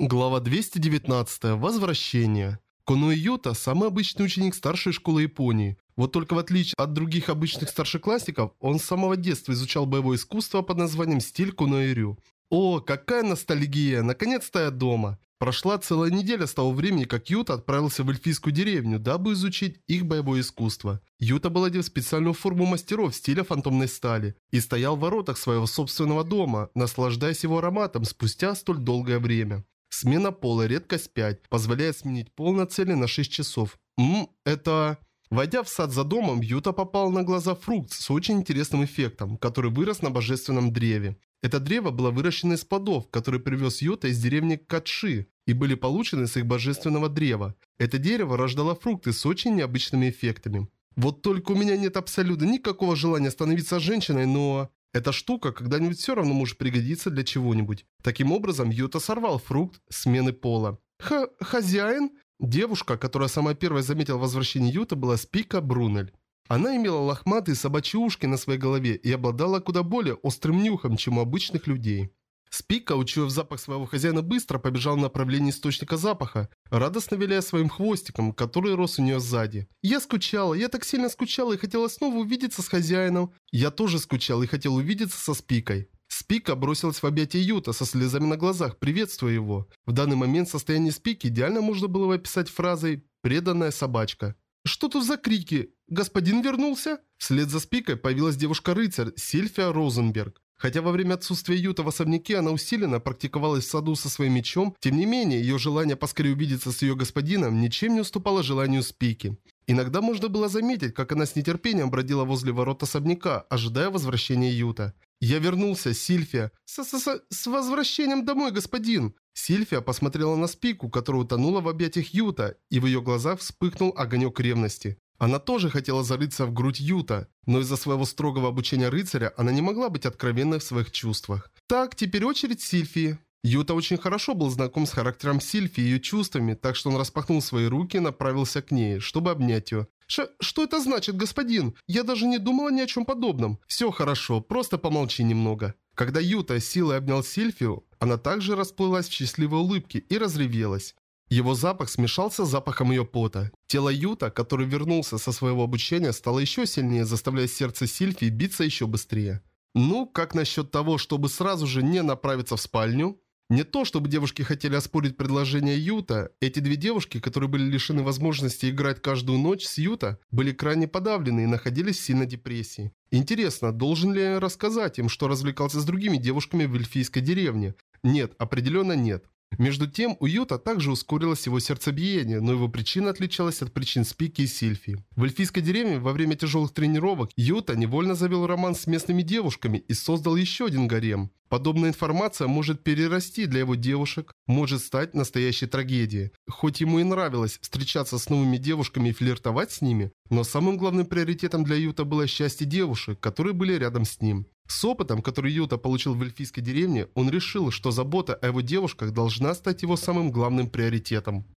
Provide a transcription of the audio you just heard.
Глава 219. Возвращение. Коно Юта – самый обычный ученик старшей школы Японии. Вот только в отличие от других обычных старшеклассников, он с самого детства изучал боевое искусство под названием стиль Куноэрю. О, какая ностальгия! Наконец-то я дома! Прошла целая неделя с того времени, как Юта отправился в эльфийскую деревню, дабы изучить их боевое искусство. Юта был одет в специальную форму мастеров стиля фантомной стали и стоял в воротах своего собственного дома, наслаждаясь его ароматом спустя столь долгое время. Смена пола, редкость 5, позволяет сменить пол на цели на 6 часов. Ммм, это... Войдя в сад за домом, Юта попал на глаза фрукт с очень интересным эффектом, который вырос на божественном древе. Это древо было выращено из плодов, которые привез Юта из деревни Катши и были получены с их божественного древа. Это дерево рождало фрукты с очень необычными эффектами. Вот только у меня нет абсолютно никакого желания становиться женщиной, но... Эта штука когда-нибудь все равно может пригодиться для чего-нибудь. Таким образом, Юта сорвал фрукт смены пола. Х хозяин? Девушка, которая самая первая заметила возвращение Юта, была Спика Брунель. Она имела лохматые собачьи ушки на своей голове и обладала куда более острым нюхом, чем у обычных людей. Спика, учуяв запах своего хозяина, быстро побежал в направлении источника запаха, радостно виляя своим хвостиком, который рос у нее сзади. «Я скучала, я так сильно скучала и хотела снова увидеться с хозяином. Я тоже скучал и хотел увидеться со Спикой». Спика бросилась в объятия Юта со слезами на глазах, приветствуя его. В данный момент состояние Спики идеально можно было бы описать фразой «преданная собачка». «Что тут за крики? Господин вернулся?» Вслед за Спикой появилась девушка-рыцарь Сильфия Розенберг. Хотя во время отсутствия Юта в особняке она усиленно практиковалась в саду со своим мечом, тем не менее, ее желание поскорее увидеться с ее господином ничем не уступало желанию Спики. Иногда можно было заметить, как она с нетерпением бродила возле ворот особняка, ожидая возвращения Юта. «Я вернулся, Сильфия!» с, -с, -с, «С возвращением домой, господин!» Сильфия посмотрела на Спику, которая утонула в объятиях Юта, и в ее глазах вспыхнул огонек ревности. Она тоже хотела зарыться в грудь Юта, но из-за своего строгого обучения рыцаря она не могла быть откровенной в своих чувствах. Так, теперь очередь Сильфии. Юта очень хорошо был знаком с характером Сильфи и ее чувствами, так что он распахнул свои руки и направился к ней, чтобы обнять ее. Ш «Что это значит, господин? Я даже не думала ни о чем подобном. Все хорошо, просто помолчи немного». Когда Юта силой обнял Сильфию, она также расплылась в счастливой улыбке и разревелась. Его запах смешался с запахом ее пота. Тело Юта, который вернулся со своего обучения, стало еще сильнее, заставляя сердце Сильфи биться еще быстрее. Ну, как насчет того, чтобы сразу же не направиться в спальню? Не то, чтобы девушки хотели оспорить предложение Юта. Эти две девушки, которые были лишены возможности играть каждую ночь с Юта, были крайне подавлены и находились в сильной депрессии. Интересно, должен ли я рассказать им, что развлекался с другими девушками в эльфийской деревне? Нет, определенно нет. Между тем, у Юта также ускорилось его сердцебиение, но его причина отличалась от причин Спики и Сильфи. В эльфийской деревне во время тяжелых тренировок Юта невольно завел роман с местными девушками и создал еще один гарем. Подобная информация может перерасти для его девушек, может стать настоящей трагедией. Хоть ему и нравилось встречаться с новыми девушками и флиртовать с ними, но самым главным приоритетом для Юта было счастье девушек, которые были рядом с ним. С опытом, который Юта получил в эльфийской деревне, он решил, что забота о его девушках должна стать его самым главным приоритетом.